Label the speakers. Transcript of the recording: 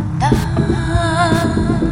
Speaker 1: はあ。